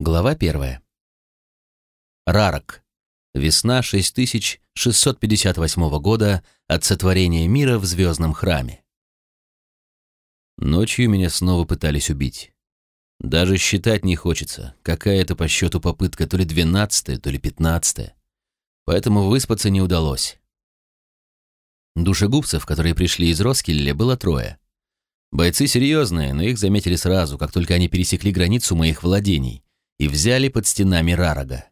Глава первая. Рарок. Весна 6658 года от сотворения мира в звездном храме. Ночью меня снова пытались убить. Даже считать не хочется, какая это по счету попытка, то ли двенадцатая, то ли пятнадцатая. Поэтому выспаться не удалось. Душегубцев, которые пришли из Роскелля, было трое. Бойцы серьезные, но их заметили сразу, как только они пересекли границу моих владений и взяли под стенами Рарага.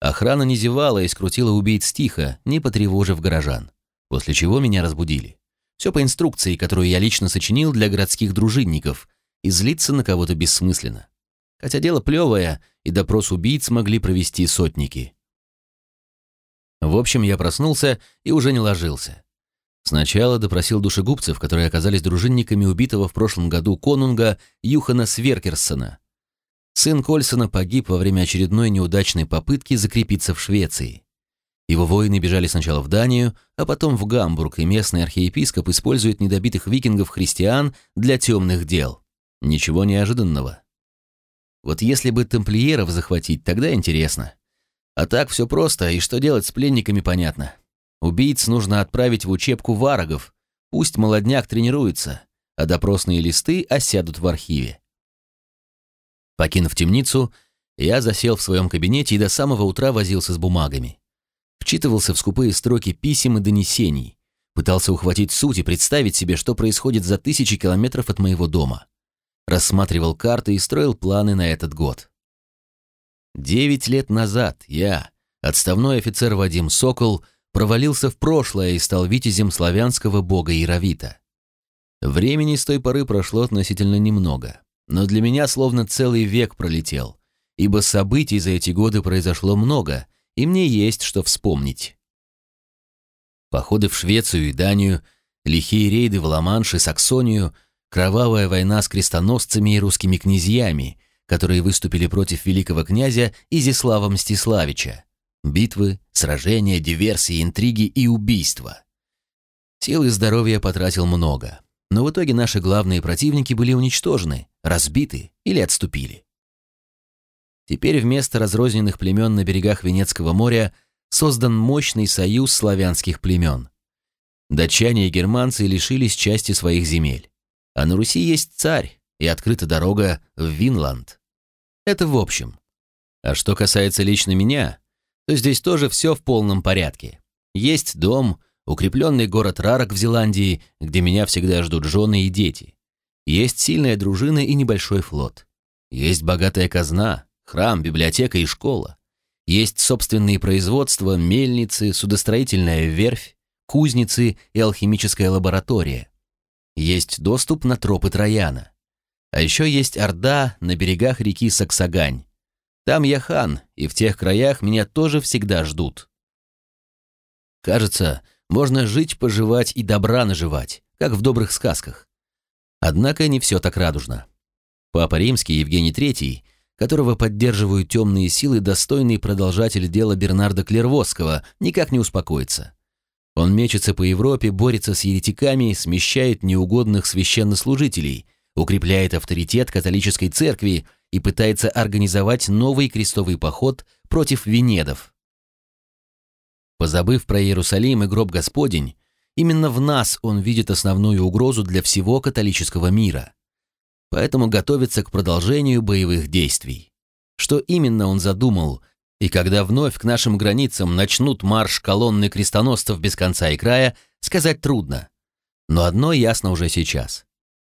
Охрана не зевала и скрутила убийц тихо, не потревожив горожан, после чего меня разбудили. Все по инструкции, которую я лично сочинил для городских дружинников, и злиться на кого-то бессмысленно. Хотя дело плевое, и допрос убийц могли провести сотники. В общем, я проснулся и уже не ложился. Сначала допросил душегубцев, которые оказались дружинниками убитого в прошлом году конунга Юхана Сверкерсона, Сын Кольсона погиб во время очередной неудачной попытки закрепиться в Швеции. Его воины бежали сначала в Данию, а потом в Гамбург, и местный архиепископ использует недобитых викингов-христиан для темных дел. Ничего неожиданного. Вот если бы тамплиеров захватить, тогда интересно. А так все просто, и что делать с пленниками понятно. Убийц нужно отправить в учебку варагов, пусть молодняк тренируется, а допросные листы осядут в архиве. Покинув темницу, я засел в своем кабинете и до самого утра возился с бумагами. Вчитывался в скупые строки писем и донесений, пытался ухватить суть и представить себе, что происходит за тысячи километров от моего дома. Рассматривал карты и строил планы на этот год. Девять лет назад я, отставной офицер Вадим Сокол, провалился в прошлое и стал витязем славянского бога Яровита. Времени с той поры прошло относительно немного но для меня словно целый век пролетел, ибо событий за эти годы произошло много, и мне есть что вспомнить. Походы в Швецию и Данию, лихие рейды в Ла-Манш и Саксонию, кровавая война с крестоносцами и русскими князьями, которые выступили против великого князя Изислава Мстиславича, битвы, сражения, диверсии, интриги и убийства. Сил и здоровья потратил много, но в итоге наши главные противники были уничтожены, разбиты или отступили. Теперь вместо разрозненных племен на берегах Венецкого моря создан мощный союз славянских племен. Датчане и германцы лишились части своих земель. А на Руси есть царь и открыта дорога в Винланд. Это в общем. А что касается лично меня, то здесь тоже все в полном порядке. Есть дом, укрепленный город Рарок в Зеландии, где меня всегда ждут жены и дети. Есть сильная дружина и небольшой флот. Есть богатая казна, храм, библиотека и школа. Есть собственные производства, мельницы, судостроительная верфь, кузницы и алхимическая лаборатория. Есть доступ на тропы Трояна. А еще есть Орда на берегах реки Саксагань. Там я хан, и в тех краях меня тоже всегда ждут. Кажется, можно жить, поживать и добра наживать, как в добрых сказках. Однако не все так радужно. Папа Римский Евгений III, которого поддерживают темные силы, достойный продолжатель дела Бернарда Клервосского, никак не успокоится. Он мечется по Европе, борется с еретиками, смещает неугодных священнослужителей, укрепляет авторитет католической церкви и пытается организовать новый крестовый поход против венедов. Позабыв про Иерусалим и гроб Господень, Именно в нас он видит основную угрозу для всего католического мира. Поэтому готовится к продолжению боевых действий. Что именно он задумал, и когда вновь к нашим границам начнут марш колонны крестоносцев без конца и края, сказать трудно. Но одно ясно уже сейчас.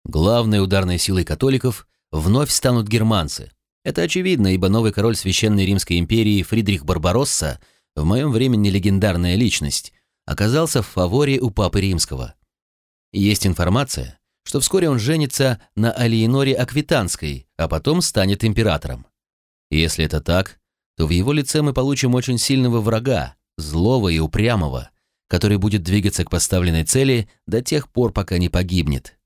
Главной ударной силой католиков вновь станут германцы. Это очевидно, ибо новый король Священной Римской империи Фридрих Барбаросса, в моем времени легендарная личность, оказался в фаворе у Папы Римского. Есть информация, что вскоре он женится на Алиеноре Аквитанской, а потом станет императором. Если это так, то в его лице мы получим очень сильного врага, злого и упрямого, который будет двигаться к поставленной цели до тех пор, пока не погибнет.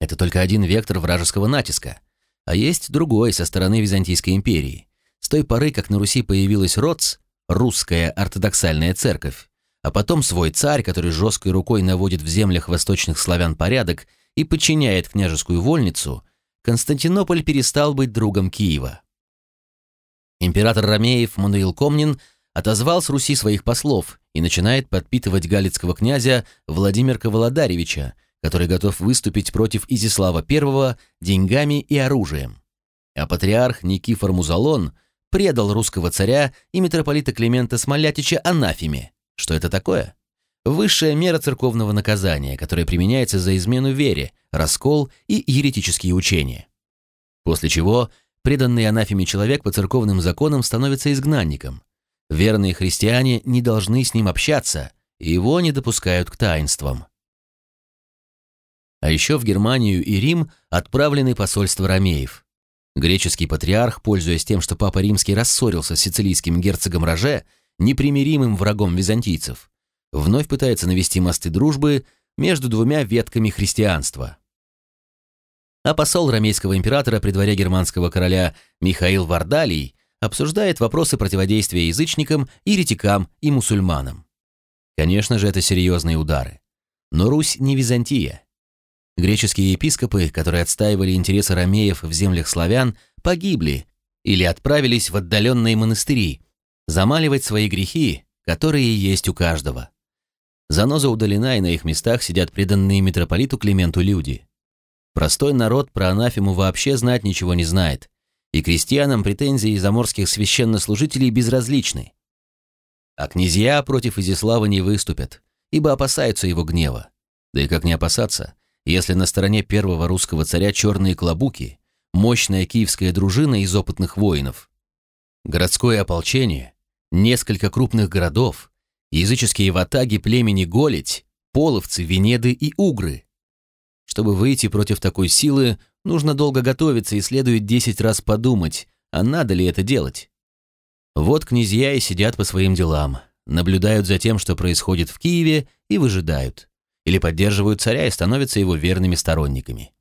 Это только один вектор вражеского натиска, а есть другой со стороны Византийской империи. С той поры, как на Руси появилась РОЦ, русская ортодоксальная церковь, а потом свой царь, который жесткой рукой наводит в землях восточных славян порядок и подчиняет княжескую вольницу, Константинополь перестал быть другом Киева. Император Ромеев Мануил Комнин отозвал с Руси своих послов и начинает подпитывать галицкого князя Владимирка Володаревича, который готов выступить против Изислава I деньгами и оружием. А патриарх Никифор Музалон предал русского царя и митрополита Климента Смолятича анафеме. Что это такое? Высшая мера церковного наказания, которая применяется за измену вере, раскол и еретические учения. После чего преданный анафеме человек по церковным законам становится изгнанником. Верные христиане не должны с ним общаться, и его не допускают к таинствам. А еще в Германию и Рим отправлены посольства ромеев. Греческий патриарх, пользуясь тем, что папа римский рассорился с сицилийским герцогом Роже, непримиримым врагом византийцев, вновь пытается навести мосты дружбы между двумя ветками христианства. А посол ромейского императора при дворе германского короля Михаил Вардалий обсуждает вопросы противодействия язычникам, еретикам и мусульманам. Конечно же, это серьезные удары. Но Русь не Византия. Греческие епископы, которые отстаивали интересы ромеев в землях славян, погибли или отправились в отдаленные монастыри, замаливать свои грехи, которые есть у каждого. Заноза удалена, и на их местах сидят преданные митрополиту Клименту люди. Простой народ про анафему вообще знать ничего не знает, и крестьянам претензии заморских священнослужителей безразличны. А князья против Изяслава не выступят, ибо опасаются его гнева. Да и как не опасаться, если на стороне первого русского царя черные клобуки, мощная киевская дружина из опытных воинов, городское ополчение, несколько крупных городов, языческие ватаги племени Голить, половцы, венеды и угры. Чтобы выйти против такой силы, нужно долго готовиться и следует десять раз подумать, а надо ли это делать. Вот князья и сидят по своим делам, наблюдают за тем, что происходит в Киеве, и выжидают. Или поддерживают царя и становятся его верными сторонниками.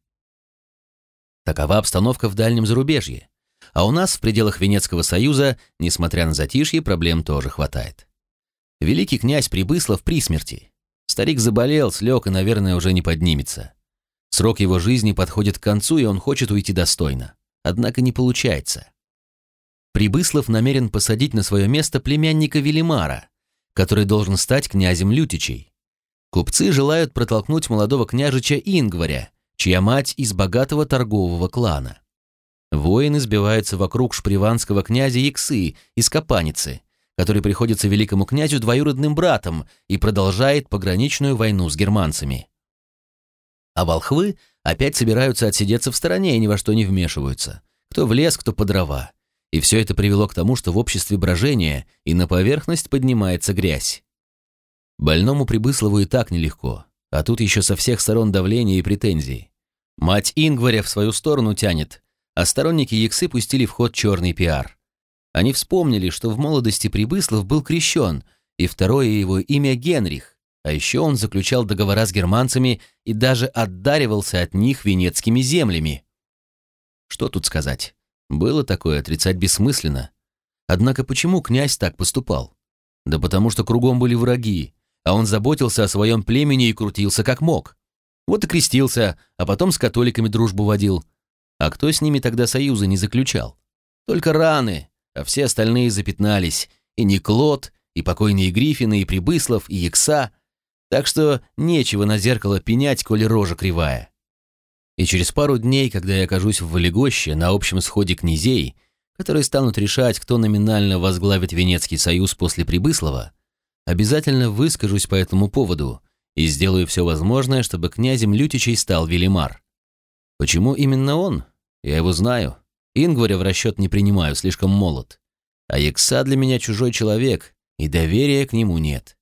Такова обстановка в дальнем зарубежье. А у нас в пределах Венецкого союза, несмотря на затишье, проблем тоже хватает. Великий князь Прибыслов при смерти. Старик заболел, слег и, наверное, уже не поднимется. Срок его жизни подходит к концу, и он хочет уйти достойно. Однако не получается. Прибыслов намерен посадить на свое место племянника Велимара, который должен стать князем Лютичей. Купцы желают протолкнуть молодого княжича Ингваря, чья мать из богатого торгового клана. Воины сбиваются вокруг шприванского князя Яксы из Капаницы, который приходится великому князю двоюродным братом и продолжает пограничную войну с германцами. А волхвы опять собираются отсидеться в стороне и ни во что не вмешиваются. Кто в лес, кто по дрова. И все это привело к тому, что в обществе брожение, и на поверхность поднимается грязь. Больному Прибыслову и так нелегко, а тут еще со всех сторон давление и претензии. Мать Ингваря в свою сторону тянет, а сторонники Яксы пустили в ход черный пиар. Они вспомнили, что в молодости Прибыслов был крещен, и второе его имя Генрих, а еще он заключал договора с германцами и даже отдаривался от них венецкими землями. Что тут сказать? Было такое, отрицать бессмысленно. Однако почему князь так поступал? Да потому что кругом были враги, а он заботился о своем племени и крутился как мог. Вот и крестился, а потом с католиками дружбу водил. А кто с ними тогда союза не заключал? Только раны, а все остальные запятнались. И Никлот, и покойные Гриффины, и Прибыслов, и Якса. Так что нечего на зеркало пенять, коли рожа кривая. И через пару дней, когда я окажусь в Валегоще на общем сходе князей, которые станут решать, кто номинально возглавит Венецкий союз после Прибыслова, Обязательно выскажусь по этому поводу и сделаю все возможное, чтобы князем Лютичей стал Велимар. Почему именно он? Я его знаю. Ингваря в расчет не принимаю, слишком молод. А Якса для меня чужой человек, и доверия к нему нет.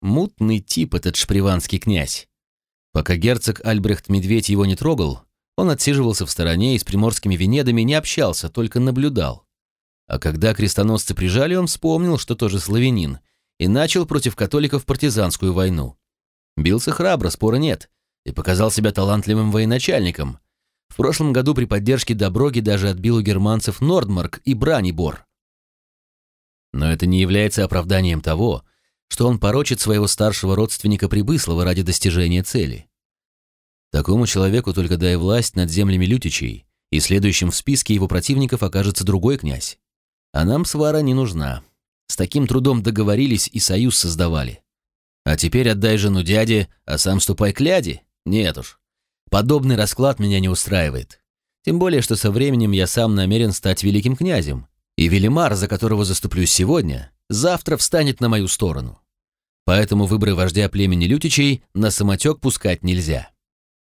Мутный тип этот шприванский князь. Пока герцог Альбрехт Медведь его не трогал, он отсиживался в стороне и с приморскими венедами не общался, только наблюдал. А когда крестоносцы прижали, он вспомнил, что тоже славянин, и начал против католиков партизанскую войну. Бился храбро, спора нет, и показал себя талантливым военачальником. В прошлом году при поддержке Доброги даже отбил у германцев Нордмарк и Бранибор. Но это не является оправданием того, что он порочит своего старшего родственника Прибыслова ради достижения цели. Такому человеку только дай власть над землями Лютичей, и следующим в списке его противников окажется другой князь. А нам свара не нужна. С таким трудом договорились и союз создавали. А теперь отдай жену дяде, а сам ступай к ляде? Нет уж. Подобный расклад меня не устраивает. Тем более, что со временем я сам намерен стать великим князем. И Велимар, за которого заступлюсь сегодня, завтра встанет на мою сторону. Поэтому выборы вождя племени Лютичей на самотек пускать нельзя.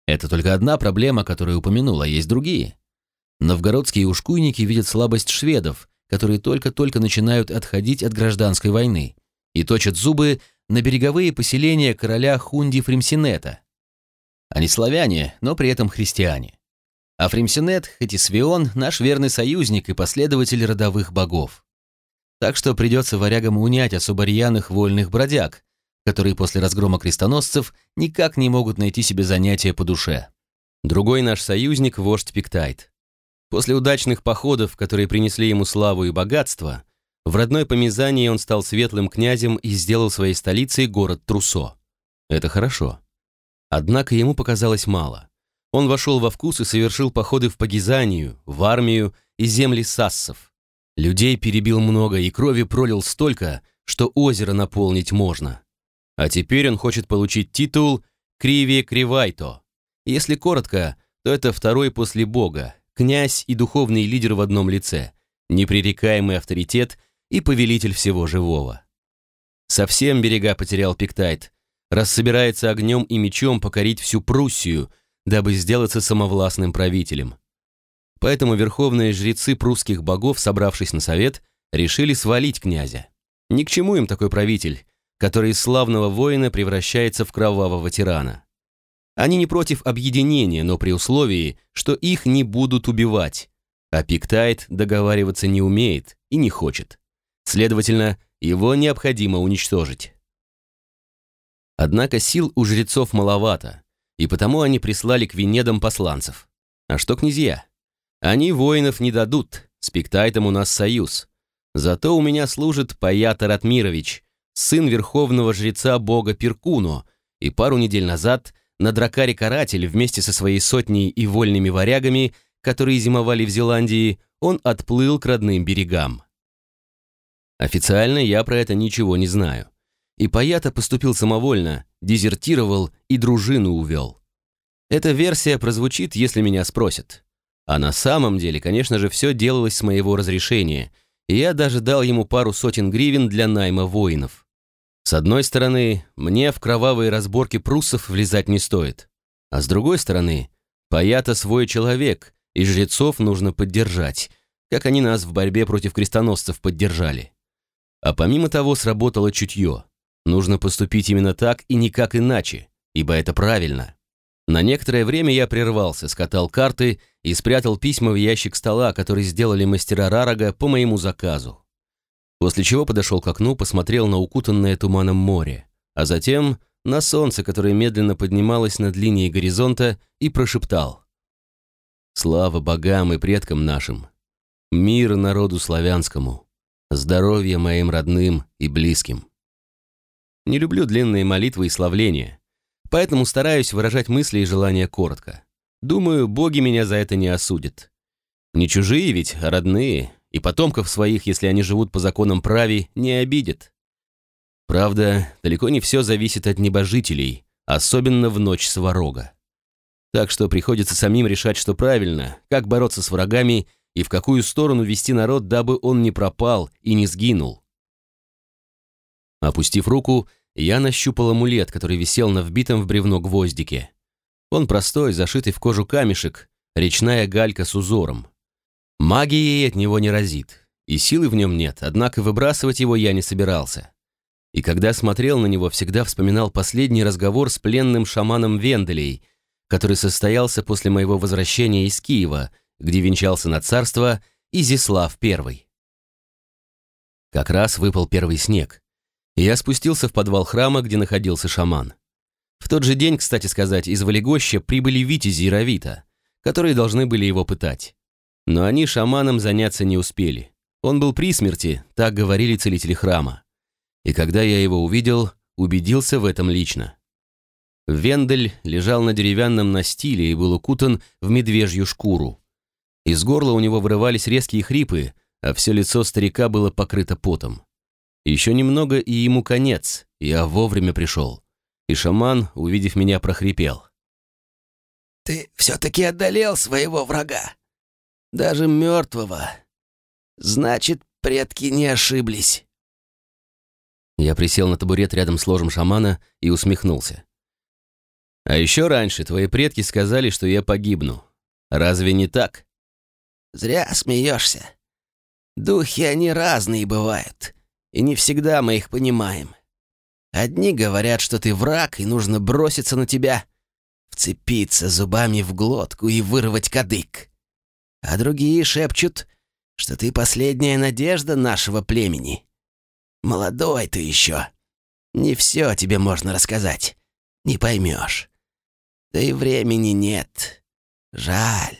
Это только одна проблема, которую упомянула, есть другие. Новгородские ушкуйники видят слабость шведов, которые только-только начинают отходить от гражданской войны, и точат зубы на береговые поселения короля Хунди Фримсинета. Они славяне, но при этом христиане. А Фримсинет, хоть и Свион, наш верный союзник и последователь родовых богов. Так что придется варягам унять особо рьяных вольных бродяг, которые после разгрома крестоносцев никак не могут найти себе занятия по душе. Другой наш союзник – вождь Пиктайт. После удачных походов, которые принесли ему славу и богатство, в родной Помезании он стал светлым князем и сделал своей столицей город Трусо. Это хорошо. Однако ему показалось мало. Он вошел во вкус и совершил походы в Пагизанию, в армию и земли сассов. Людей перебил много и крови пролил столько, что озеро наполнить можно. А теперь он хочет получить титул Криве Кривайто. Если коротко, то это второй после Бога, князь и духовный лидер в одном лице, непререкаемый авторитет и повелитель всего живого. Совсем берега потерял Пиктайт, раз собирается огнем и мечом покорить всю Пруссию, дабы сделаться самовластным правителем. Поэтому верховные жрецы прусских богов, собравшись на совет, решили свалить князя. Ни к чему им такой правитель, который из славного воина превращается в кровавого тирана. Они не против объединения, но при условии, что их не будут убивать. А Пиктайт договариваться не умеет и не хочет. Следовательно, его необходимо уничтожить. Однако сил у жрецов маловато, и потому они прислали к Венедам посланцев. А что князья? Они воинов не дадут, с Пиктайтом у нас союз. Зато у меня служит Паята Ратмирович, сын верховного жреца бога Перкуно, и пару недель назад на дракаре Каратель вместе со своей сотней и вольными варягами, которые зимовали в Зеландии, он отплыл к родным берегам. Официально я про это ничего не знаю. И Паята поступил самовольно, дезертировал и дружину увел. Эта версия прозвучит, если меня спросят. А на самом деле, конечно же, все делалось с моего разрешения, и я даже дал ему пару сотен гривен для найма воинов. С одной стороны, мне в кровавые разборки пруссов влезать не стоит. А с другой стороны, Паята свой человек, и жрецов нужно поддержать, как они нас в борьбе против крестоносцев поддержали. А помимо того сработало чутье. Нужно поступить именно так и никак иначе, ибо это правильно. На некоторое время я прервался, скатал карты и спрятал письма в ящик стола, который сделали мастера Рарага по моему заказу. После чего подошел к окну, посмотрел на укутанное туманом море, а затем на солнце, которое медленно поднималось над линией горизонта, и прошептал. «Слава богам и предкам нашим! Мир народу славянскому!» здоровья моим родным и близким. Не люблю длинные молитвы и славления, поэтому стараюсь выражать мысли и желания коротко. Думаю, боги меня за это не осудят. Не чужие ведь, а родные, и потомков своих, если они живут по законам прави, не обидят. Правда, далеко не все зависит от небожителей, особенно в ночь сварога. Так что приходится самим решать, что правильно, как бороться с врагами и в какую сторону вести народ, дабы он не пропал и не сгинул. Опустив руку, я нащупал амулет, который висел на вбитом в бревно гвоздике. Он простой, зашитый в кожу камешек, речная галька с узором. Магией от него не разит, и силы в нем нет, однако выбрасывать его я не собирался. И когда смотрел на него, всегда вспоминал последний разговор с пленным шаманом Венделей, который состоялся после моего возвращения из Киева – где венчался на царство Изислав I. Как раз выпал первый снег, и я спустился в подвал храма, где находился шаман. В тот же день, кстати сказать, из Валегоща прибыли витязи равита, которые должны были его пытать. Но они шаманом заняться не успели. Он был при смерти, так говорили целители храма. И когда я его увидел, убедился в этом лично. Вендель лежал на деревянном настиле и был укутан в медвежью шкуру. Из горла у него вырывались резкие хрипы, а все лицо старика было покрыто потом. Еще немного, и ему конец, я вовремя пришел. И шаман, увидев меня, прохрипел. «Ты все-таки одолел своего врага, даже мертвого. Значит, предки не ошиблись». Я присел на табурет рядом с ложем шамана и усмехнулся. «А еще раньше твои предки сказали, что я погибну. Разве не так?» «Зря смеешься. Духи они разные бывают, и не всегда мы их понимаем. Одни говорят, что ты враг, и нужно броситься на тебя, вцепиться зубами в глотку и вырвать кадык. А другие шепчут, что ты последняя надежда нашего племени. Молодой ты еще. Не все тебе можно рассказать. Не поймешь. Да и времени нет. Жаль.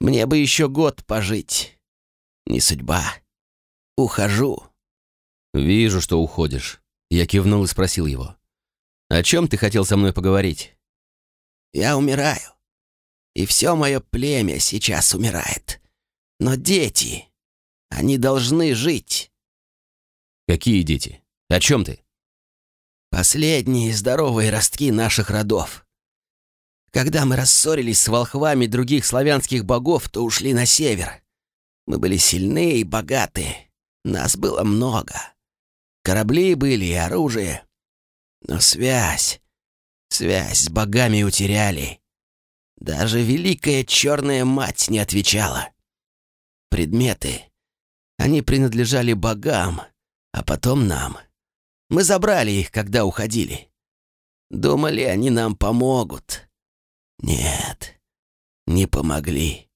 Мне бы еще год пожить. Не судьба. Ухожу». «Вижу, что уходишь». Я кивнул и спросил его. «О чем ты хотел со мной поговорить?» «Я умираю. И все мое племя сейчас умирает. Но дети, они должны жить». «Какие дети? О чем ты?» «Последние здоровые ростки наших родов. Когда мы рассорились с волхвами других славянских богов, то ушли на север. Мы были сильны и богаты. Нас было много. Корабли были и оружие. Но связь, связь с богами утеряли. Даже великая черная мать не отвечала. Предметы, они принадлежали богам, а потом нам. Мы забрали их, когда уходили. Думали, они нам помогут. Нет, не помогли.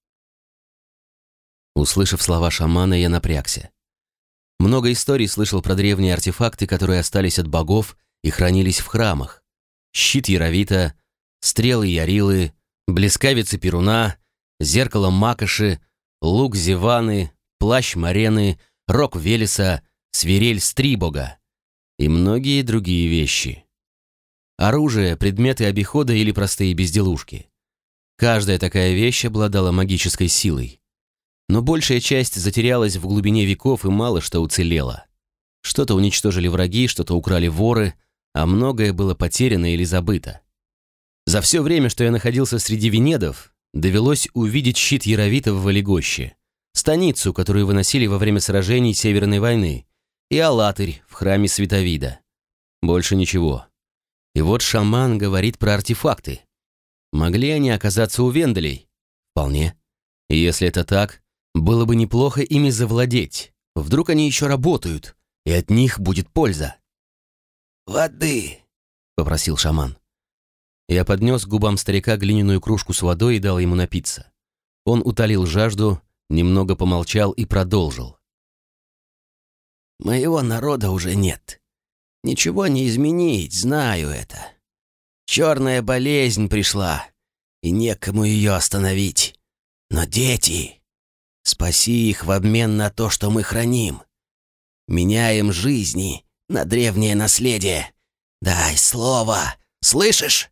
Услышав слова шамана, я напрягся. Много историй слышал про древние артефакты, которые остались от богов и хранились в храмах. Щит Яровита, стрелы Ярилы, блескавицы Перуна, зеркало Макоши, лук Зеваны, плащ Марены, рог Велеса, свирель Стрибога и многие другие вещи. Оружие, предметы обихода или простые безделушки. Каждая такая вещь обладала магической силой но большая часть затерялась в глубине веков и мало что уцелело. Что-то уничтожили враги, что-то украли воры, а многое было потеряно или забыто. За все время, что я находился среди венедов, довелось увидеть щит Яровита в Валегоще, станицу, которую выносили во время сражений Северной войны, и Алатырь в храме Световида. Больше ничего. И вот шаман говорит про артефакты. Могли они оказаться у Венделей? Вполне. И если это так, было бы неплохо ими завладеть. Вдруг они еще работают, и от них будет польза. «Воды!» — попросил шаман. Я поднес к губам старика глиняную кружку с водой и дал ему напиться. Он утолил жажду, немного помолчал и продолжил. «Моего народа уже нет. Ничего не изменить, знаю это. Черная болезнь пришла, и некому ее остановить. Но дети...» Спаси их в обмен на то, что мы храним. Меняем жизни на древнее наследие. Дай слово, слышишь?»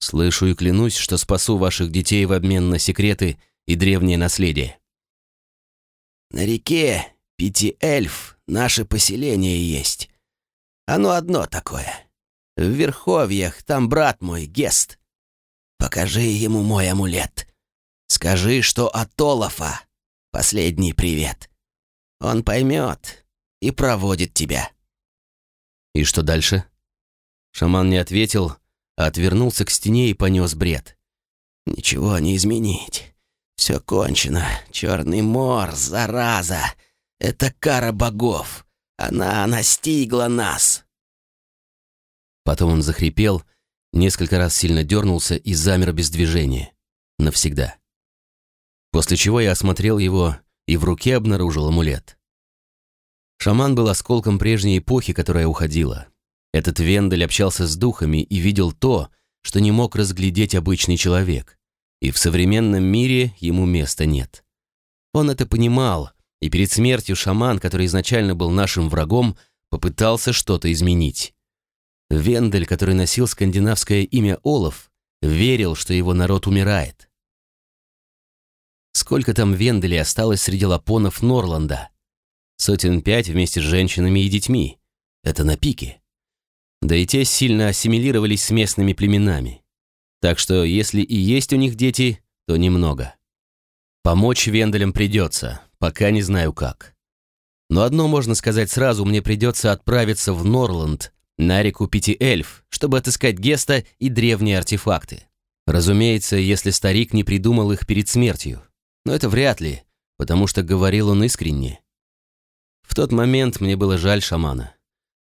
«Слышу и клянусь, что спасу ваших детей в обмен на секреты и древнее наследие». «На реке Пяти Эльф наше поселение есть. Оно одно такое. В Верховьях там брат мой, Гест. Покажи ему мой амулет. Скажи, что от Олафа. Последний привет. Он поймет и проводит тебя». «И что дальше?» Шаман не ответил, отвернулся к стене и понес бред. «Ничего не изменить. Все кончено. Черный мор, зараза. Это кара богов. Она настигла нас». Потом он захрипел, несколько раз сильно дернулся и замер без движения. Навсегда. После чего я осмотрел его и в руке обнаружил амулет. Шаман был осколком прежней эпохи, которая уходила. Этот Вендель общался с духами и видел то, что не мог разглядеть обычный человек. И в современном мире ему места нет. Он это понимал, и перед смертью шаман, который изначально был нашим врагом, попытался что-то изменить. Вендель, который носил скандинавское имя Олаф, верил, что его народ умирает. Сколько там венделей осталось среди лапонов Норланда? Сотен пять вместе с женщинами и детьми. Это на пике. Да и те сильно ассимилировались с местными племенами. Так что, если и есть у них дети, то немного. Помочь венделям придется, пока не знаю как. Но одно можно сказать сразу, мне придется отправиться в Норланд, на реку Пяти-Эльф, чтобы отыскать Геста и древние артефакты. Разумеется, если старик не придумал их перед смертью. Но это вряд ли, потому что говорил он искренне. В тот момент мне было жаль шамана,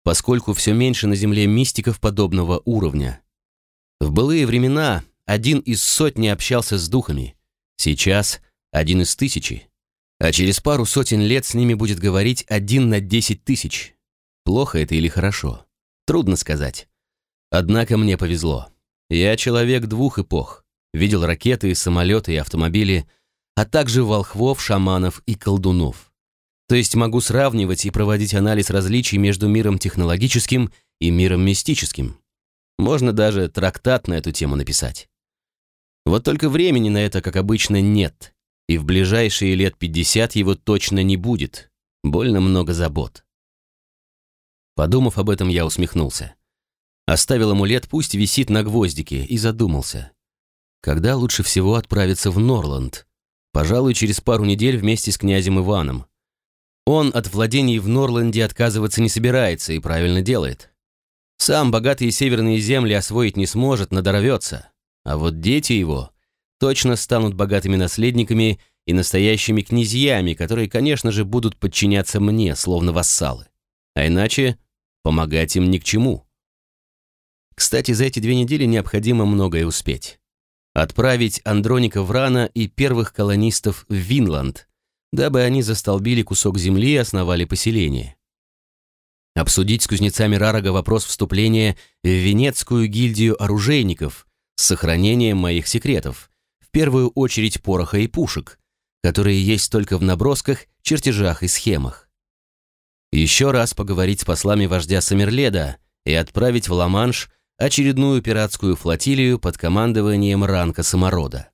поскольку все меньше на земле мистиков подобного уровня. В былые времена один из сотни общался с духами, сейчас один из тысячи, а через пару сотен лет с ними будет говорить один на десять тысяч. Плохо это или хорошо? Трудно сказать. Однако мне повезло. Я человек двух эпох. Видел ракеты, самолеты и автомобили, а также волхвов, шаманов и колдунов. То есть могу сравнивать и проводить анализ различий между миром технологическим и миром мистическим. Можно даже трактат на эту тему написать. Вот только времени на это, как обычно, нет, и в ближайшие лет 50 его точно не будет. Больно много забот. Подумав об этом, я усмехнулся. Оставил амулет, пусть висит на гвоздике, и задумался. Когда лучше всего отправиться в Норланд? Пожалуй, через пару недель вместе с князем Иваном. Он от владений в Норланде отказываться не собирается и правильно делает. Сам богатые северные земли освоить не сможет, надорвется. А вот дети его точно станут богатыми наследниками и настоящими князьями, которые, конечно же, будут подчиняться мне, словно вассалы. А иначе помогать им ни к чему. Кстати, за эти две недели необходимо многое успеть отправить Андроника Врана и первых колонистов в Винланд, дабы они застолбили кусок земли и основали поселение. Обсудить с кузнецами Рарага вопрос вступления в Венецкую гильдию оружейников с сохранением моих секретов, в первую очередь пороха и пушек, которые есть только в набросках, чертежах и схемах. Еще раз поговорить с послами вождя Самерледа и отправить в Ла-Манш очередную пиратскую флотилию под командованием Ранка Саморода.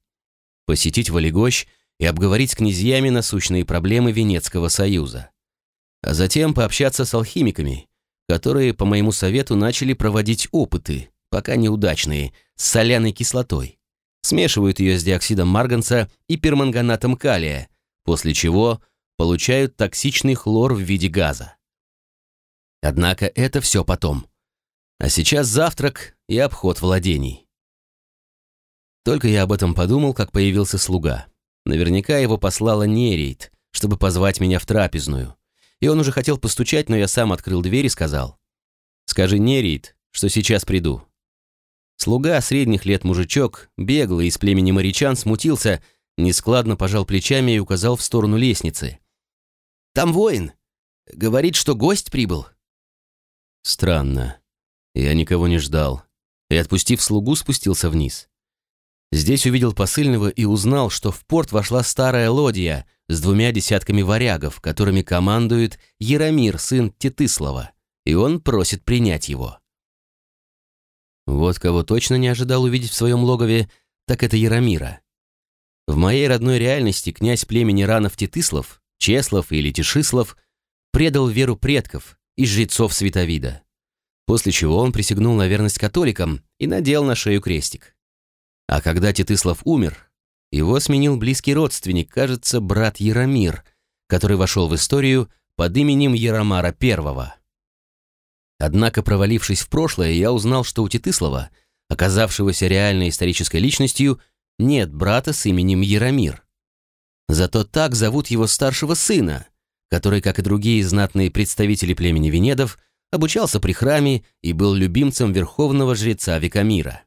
Посетить Валегощ и обговорить с князьями насущные проблемы Венецкого союза. А затем пообщаться с алхимиками, которые, по моему совету, начали проводить опыты, пока неудачные, с соляной кислотой. Смешивают ее с диоксидом марганца и перманганатом калия, после чего получают токсичный хлор в виде газа. Однако это все потом. А сейчас завтрак и обход владений. Только я об этом подумал, как появился слуга. Наверняка его послала Нерейт, чтобы позвать меня в трапезную. И он уже хотел постучать, но я сам открыл дверь и сказал. «Скажи Нерейт, что сейчас приду». Слуга, средних лет мужичок, беглый из племени морячан, смутился, нескладно пожал плечами и указал в сторону лестницы. «Там воин. Говорит, что гость прибыл». Странно. Я никого не ждал. И, отпустив слугу, спустился вниз. Здесь увидел посыльного и узнал, что в порт вошла старая лодья с двумя десятками варягов, которыми командует Яромир, сын Тетыслова, и он просит принять его. Вот кого точно не ожидал увидеть в своем логове, так это Яромира. В моей родной реальности князь племени Ранов Тетыслов, Чеслов или Тишислов предал веру предков и жрецов Световида после чего он присягнул на верность католикам и надел на шею крестик. А когда Титыслав умер, его сменил близкий родственник, кажется, брат Яромир, который вошел в историю под именем Яромара I. Однако, провалившись в прошлое, я узнал, что у Титыслава, оказавшегося реальной исторической личностью, нет брата с именем Яромир. Зато так зовут его старшего сына, который, как и другие знатные представители племени Венедов, обучался при храме и был любимцем верховного жреца Викамира.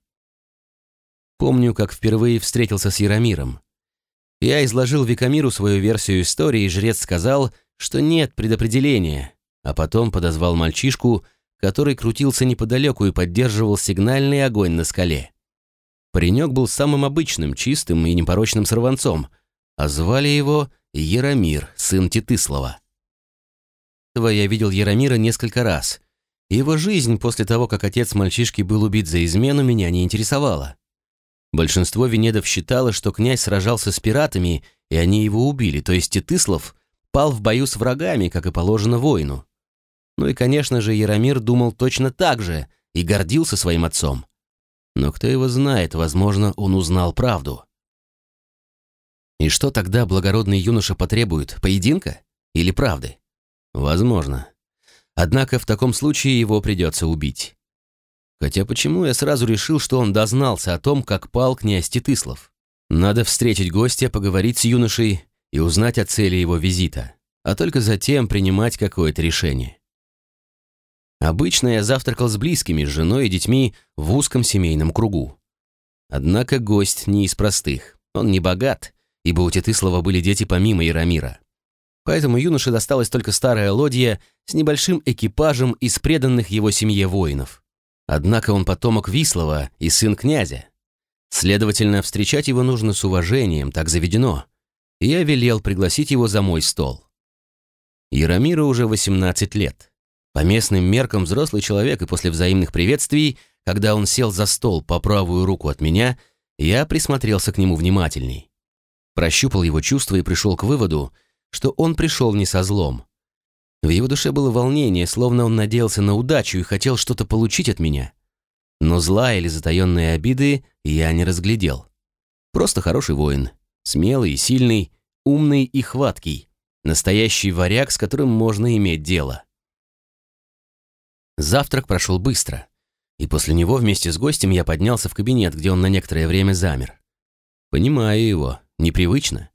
Помню, как впервые встретился с Яромиром. Я изложил Викамиру свою версию истории, и жрец сказал, что нет предопределения, а потом подозвал мальчишку, который крутился неподалеку и поддерживал сигнальный огонь на скале. Паренек был самым обычным, чистым и непорочным сорванцом, а звали его Яромир, сын Титыслова я видел Яромира несколько раз. Его жизнь после того, как отец мальчишки был убит за измену, меня не интересовала. Большинство венедов считало, что князь сражался с пиратами, и они его убили, то есть Титыслав пал в бою с врагами, как и положено воину. Ну и, конечно же, Яромир думал точно так же и гордился своим отцом. Но кто его знает, возможно, он узнал правду. И что тогда благородный юноша потребует, поединка или правды? Возможно. Однако в таком случае его придется убить. Хотя почему я сразу решил, что он дознался о том, как пал князь Титыслав? Надо встретить гостя, поговорить с юношей и узнать о цели его визита, а только затем принимать какое-то решение. Обычно я завтракал с близкими, с женой и детьми в узком семейном кругу. Однако гость не из простых. Он не богат, ибо у Тетыслова были дети помимо Яромира. Поэтому юноше досталась только старая лодья с небольшим экипажем из преданных его семье воинов. Однако он потомок Вислова и сын князя. Следовательно, встречать его нужно с уважением, так заведено. И я велел пригласить его за мой стол. Яромиру уже 18 лет. По местным меркам взрослый человек, и после взаимных приветствий, когда он сел за стол по правую руку от меня, я присмотрелся к нему внимательней. Прощупал его чувства и пришел к выводу, что он пришел не со злом. В его душе было волнение, словно он надеялся на удачу и хотел что-то получить от меня. Но зла или затаенные обиды я не разглядел. Просто хороший воин, смелый и сильный, умный и хваткий, настоящий варяг, с которым можно иметь дело. Завтрак прошел быстро, и после него вместе с гостем я поднялся в кабинет, где он на некоторое время замер. Понимаю его, непривычно.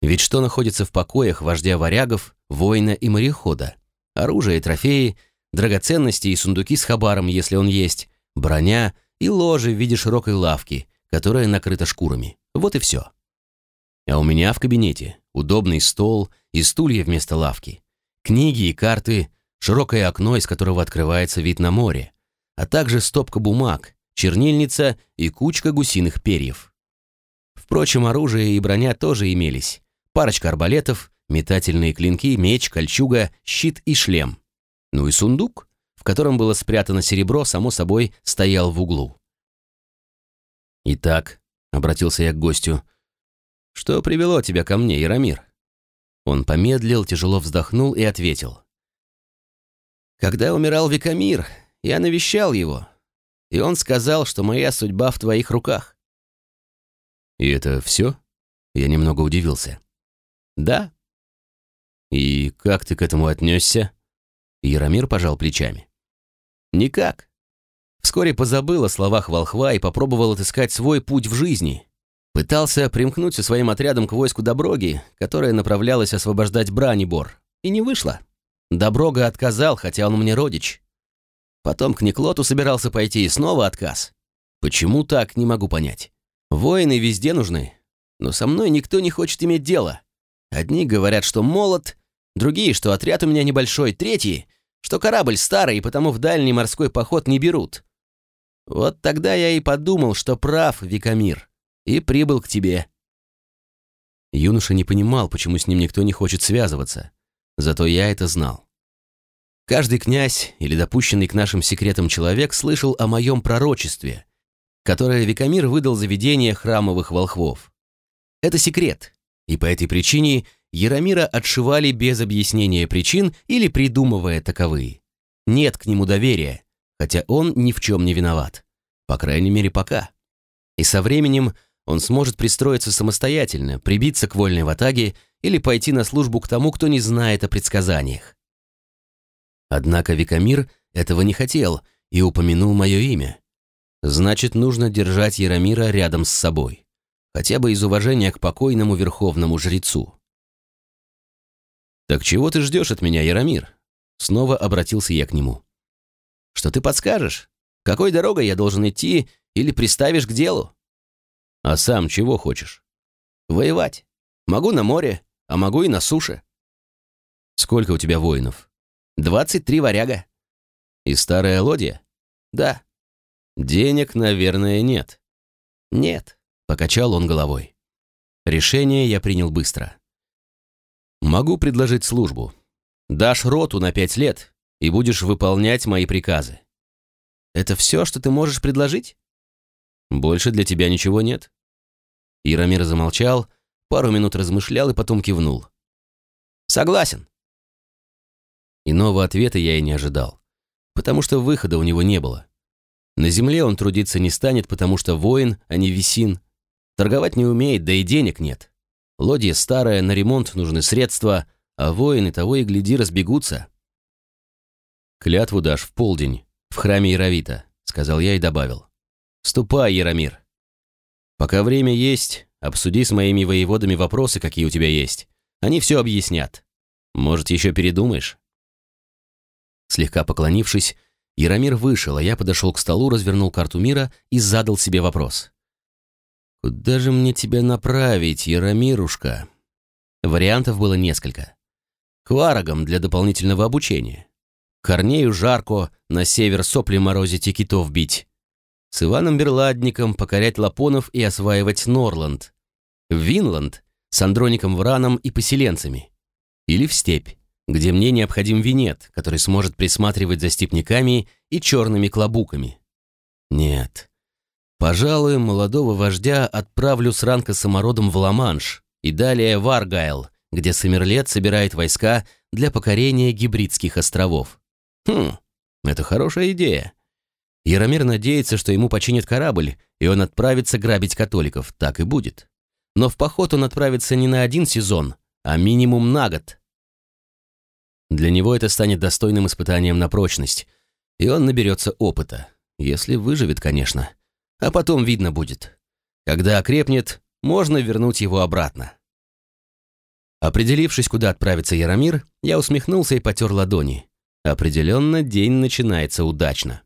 Ведь что находится в покоях вождя варягов, воина и морехода? Оружие и трофеи, драгоценности и сундуки с хабаром, если он есть, броня и ложе в виде широкой лавки, которая накрыта шкурами. Вот и все. А у меня в кабинете удобный стол и стулья вместо лавки, книги и карты, широкое окно, из которого открывается вид на море, а также стопка бумаг, чернильница и кучка гусиных перьев. Впрочем, оружие и броня тоже имелись. Парочка арбалетов, метательные клинки, меч, кольчуга, щит и шлем. Ну и сундук, в котором было спрятано серебро, само собой, стоял в углу. «Итак», — обратился я к гостю, — «что привело тебя ко мне, Яромир?» Он помедлил, тяжело вздохнул и ответил. «Когда умирал Викамир, я навещал его, и он сказал, что моя судьба в твоих руках. «И это все?» Я немного удивился. «Да». «И как ты к этому отнесся?» Яромир пожал плечами. «Никак. Вскоре позабыл о словах волхва и попробовал отыскать свой путь в жизни. Пытался примкнуть со своим отрядом к войску Доброги, которое направлялось освобождать Бранибор. И не вышло. Доброга отказал, хотя он мне родич. Потом к Неклоту собирался пойти и снова отказ. Почему так, не могу понять. Воины везде нужны, но со мной никто не хочет иметь дело. Одни говорят, что молод, другие, что отряд у меня небольшой, третьи, что корабль старый, и потому в дальний морской поход не берут. Вот тогда я и подумал, что прав Викамир, и прибыл к тебе». Юноша не понимал, почему с ним никто не хочет связываться. Зато я это знал. Каждый князь или допущенный к нашим секретам человек слышал о моем пророчестве, которое Викамир выдал за ведение храмовых волхвов. Это секрет, и по этой причине Яромира отшивали без объяснения причин или придумывая таковые. Нет к нему доверия, хотя он ни в чем не виноват. По крайней мере, пока. И со временем он сможет пристроиться самостоятельно, прибиться к вольной ватаге или пойти на службу к тому, кто не знает о предсказаниях. Однако Викамир этого не хотел и упомянул мое имя. Значит, нужно держать Яромира рядом с собой. Хотя бы из уважения к покойному верховному жрецу. «Так чего ты ждешь от меня, Яромир?» Снова обратился я к нему. «Что ты подскажешь? Какой дорогой я должен идти или приставишь к делу?» «А сам чего хочешь?» «Воевать. Могу на море, а могу и на суше». «Сколько у тебя воинов?» «Двадцать три варяга». «И старая лодья?» «Да». Денег, наверное, нет. Нет, покачал он головой. Решение я принял быстро. Могу предложить службу. Дашь роту на пять лет и будешь выполнять мои приказы. Это все, что ты можешь предложить? Больше для тебя ничего нет?» Яромир замолчал, пару минут размышлял и потом кивнул. «Согласен». Иного ответа я и не ожидал, потому что выхода у него не было. На земле он трудиться не станет, потому что воин, а не висин. Торговать не умеет, да и денег нет. Лодья старая, на ремонт нужны средства, а воины того и гляди разбегутся. «Клятву дашь в полдень, в храме Яровита», — сказал я и добавил. «Ступай, Яромир. Пока время есть, обсуди с моими воеводами вопросы, какие у тебя есть. Они все объяснят. Может, еще передумаешь?» Слегка поклонившись, Яромир вышел, а я подошел к столу, развернул карту мира и задал себе вопрос. «Куда же мне тебя направить, Яромирушка?» Вариантов было несколько. К Варагам для дополнительного обучения. Корнею жарко, на север сопли морозить и китов бить. С Иваном Берладником покорять Лапонов и осваивать Норланд. В Винланд с Андроником Враном и поселенцами. Или в степь где мне необходим винет, который сможет присматривать за степняками и черными клобуками. Нет. Пожалуй, молодого вождя отправлю с ранка самородом в Ла-Манш и далее в Аргайл, где Сомерлет собирает войска для покорения гибридских островов. Хм, это хорошая идея. Яромир надеется, что ему починят корабль, и он отправится грабить католиков, так и будет. Но в поход он отправится не на один сезон, а минимум на год. Для него это станет достойным испытанием на прочность, и он наберется опыта, если выживет, конечно. А потом видно будет. Когда окрепнет, можно вернуть его обратно. Определившись, куда отправится Яромир, я усмехнулся и потер ладони. Определенно, день начинается удачно.